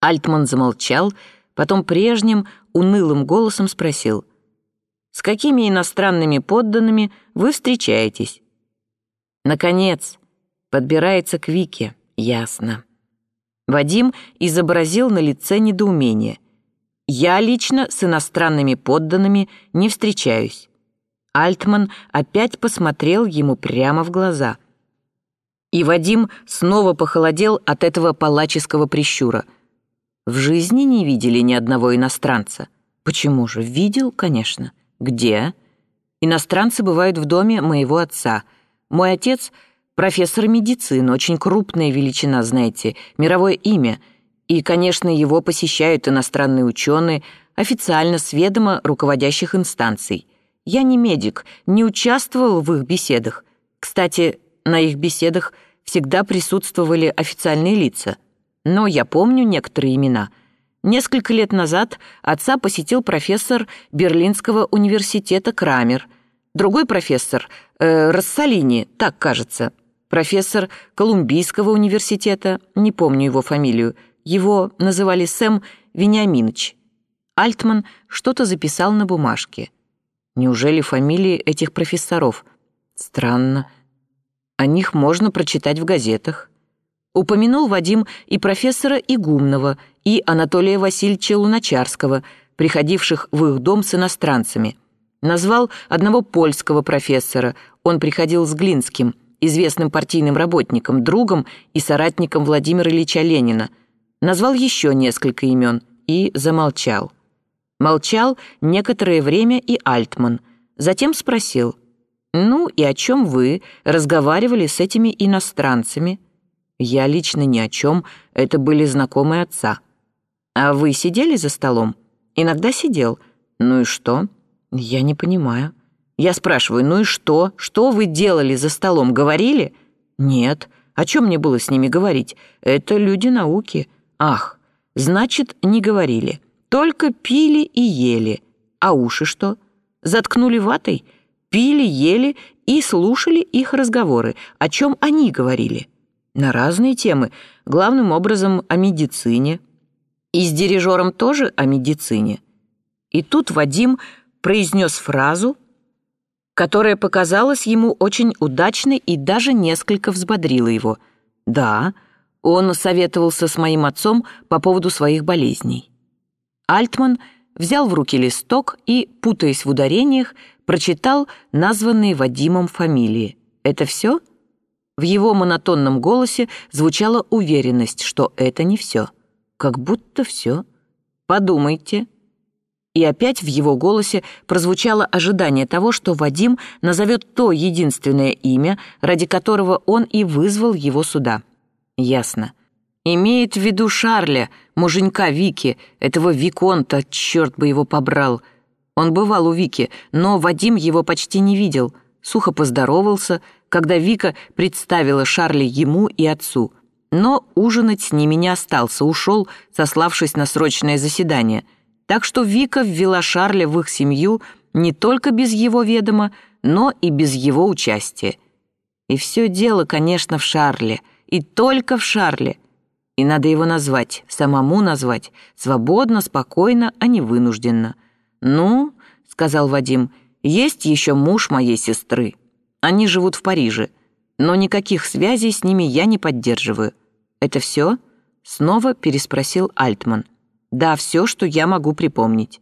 Альтман замолчал, потом прежним, унылым голосом спросил. «С какими иностранными подданными вы встречаетесь?» «Наконец, подбирается к Вике, ясно». Вадим изобразил на лице недоумение. «Я лично с иностранными подданными не встречаюсь». Альтман опять посмотрел ему прямо в глаза. И Вадим снова похолодел от этого палаческого прищура. В жизни не видели ни одного иностранца. Почему же? Видел, конечно. Где? Иностранцы бывают в доме моего отца. Мой отец — профессор медицины, очень крупная величина, знаете, мировое имя. И, конечно, его посещают иностранные ученые, официально с ведома руководящих инстанций. Я не медик, не участвовал в их беседах. Кстати, на их беседах всегда присутствовали официальные лица. Но я помню некоторые имена. Несколько лет назад отца посетил профессор Берлинского университета Крамер, другой профессор, э, Рассалини, так кажется, профессор Колумбийского университета, не помню его фамилию, его называли Сэм Вениаминович. Альтман что-то записал на бумажке. Неужели фамилии этих профессоров? Странно. О них можно прочитать в газетах. Упомянул Вадим и профессора Игумнова, и Анатолия Васильевича Луначарского, приходивших в их дом с иностранцами. Назвал одного польского профессора, он приходил с Глинским, известным партийным работником, другом и соратником Владимира Ильича Ленина. Назвал еще несколько имен и замолчал. Молчал некоторое время и Альтман. Затем спросил, «Ну и о чем вы разговаривали с этими иностранцами?» «Я лично ни о чем, это были знакомые отца». «А вы сидели за столом?» «Иногда сидел». «Ну и что?» «Я не понимаю». «Я спрашиваю, ну и что? Что вы делали за столом? Говорили?» «Нет. О чем мне было с ними говорить? Это люди науки». «Ах, значит, не говорили. Только пили и ели. А уши что? Заткнули ватой?» пили, ели и слушали их разговоры, о чем они говорили. На разные темы, главным образом о медицине. И с дирижером тоже о медицине. И тут Вадим произнес фразу, которая показалась ему очень удачной и даже несколько взбодрила его. Да, он советовался с моим отцом по поводу своих болезней. Альтман взял в руки листок и, путаясь в ударениях, прочитал названные Вадимом фамилии. «Это все?» В его монотонном голосе звучала уверенность, что это не все. Как будто все. «Подумайте». И опять в его голосе прозвучало ожидание того, что Вадим назовет то единственное имя, ради которого он и вызвал его сюда. Ясно. Имеет в виду Шарля, муженька Вики, этого Виконта, черт бы его побрал — он бывал у Вики, но Вадим его почти не видел. Сухо поздоровался, когда Вика представила Шарли ему и отцу. Но ужинать с ними не остался, ушел, сославшись на срочное заседание. Так что Вика ввела Шарля в их семью не только без его ведома, но и без его участия. И все дело, конечно, в Шарле, и только в Шарле. И надо его назвать, самому назвать, свободно, спокойно, а не вынужденно. «Ну, — сказал Вадим, — есть еще муж моей сестры. Они живут в Париже, но никаких связей с ними я не поддерживаю. Это все? Снова переспросил Альтман. Да, все, что я могу припомнить.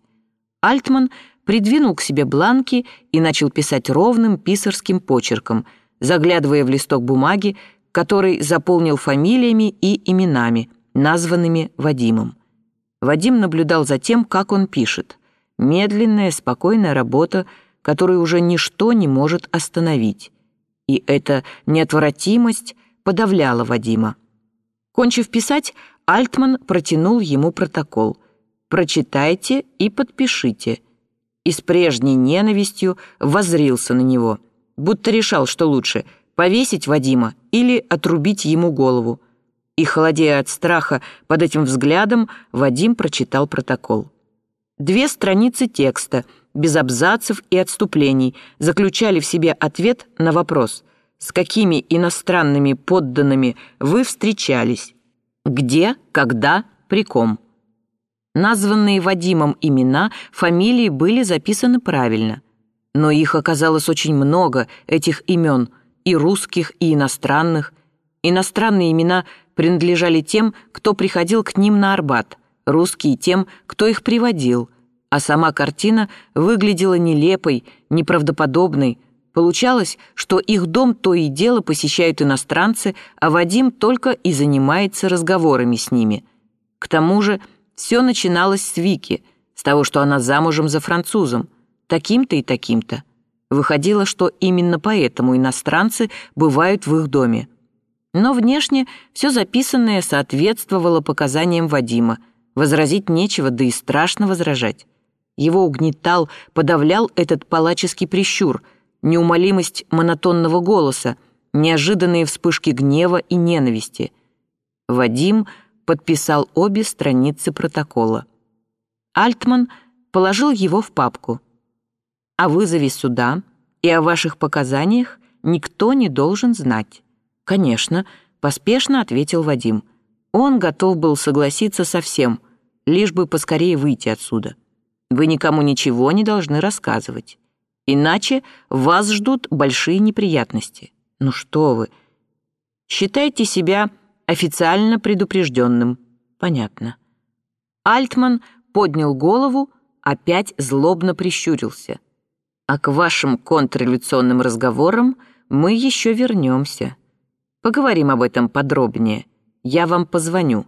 Альтман придвинул к себе бланки и начал писать ровным писарским почерком, заглядывая в листок бумаги, который заполнил фамилиями и именами, названными Вадимом. Вадим наблюдал за тем, как он пишет. Медленная, спокойная работа, которую уже ничто не может остановить. И эта неотвратимость подавляла Вадима. Кончив писать, Альтман протянул ему протокол. «Прочитайте и подпишите». И с прежней ненавистью возрился на него, будто решал, что лучше — повесить Вадима или отрубить ему голову. И, холодея от страха под этим взглядом, Вадим прочитал протокол. Две страницы текста, без абзацев и отступлений, заключали в себе ответ на вопрос «С какими иностранными подданными вы встречались? Где, когда приком. Названные Вадимом имена, фамилии были записаны правильно. Но их оказалось очень много, этих имен, и русских, и иностранных. Иностранные имена принадлежали тем, кто приходил к ним на Арбат, русские тем, кто их приводил, а сама картина выглядела нелепой, неправдоподобной. Получалось, что их дом то и дело посещают иностранцы, а Вадим только и занимается разговорами с ними. К тому же все начиналось с Вики, с того, что она замужем за французом, таким-то и таким-то. Выходило, что именно поэтому иностранцы бывают в их доме. Но внешне все записанное соответствовало показаниям Вадима. Возразить нечего, да и страшно возражать. Его угнетал, подавлял этот палаческий прищур, неумолимость монотонного голоса, неожиданные вспышки гнева и ненависти. Вадим подписал обе страницы протокола. Альтман положил его в папку. О вызове суда и о ваших показаниях никто не должен знать. Конечно, поспешно ответил Вадим. Он готов был согласиться со всем, лишь бы поскорее выйти отсюда. Вы никому ничего не должны рассказывать. Иначе вас ждут большие неприятности. Ну что вы. Считайте себя официально предупрежденным. Понятно. Альтман поднял голову, опять злобно прищурился. А к вашим контрреволюционным разговорам мы еще вернемся. Поговорим об этом подробнее. Я вам позвоню.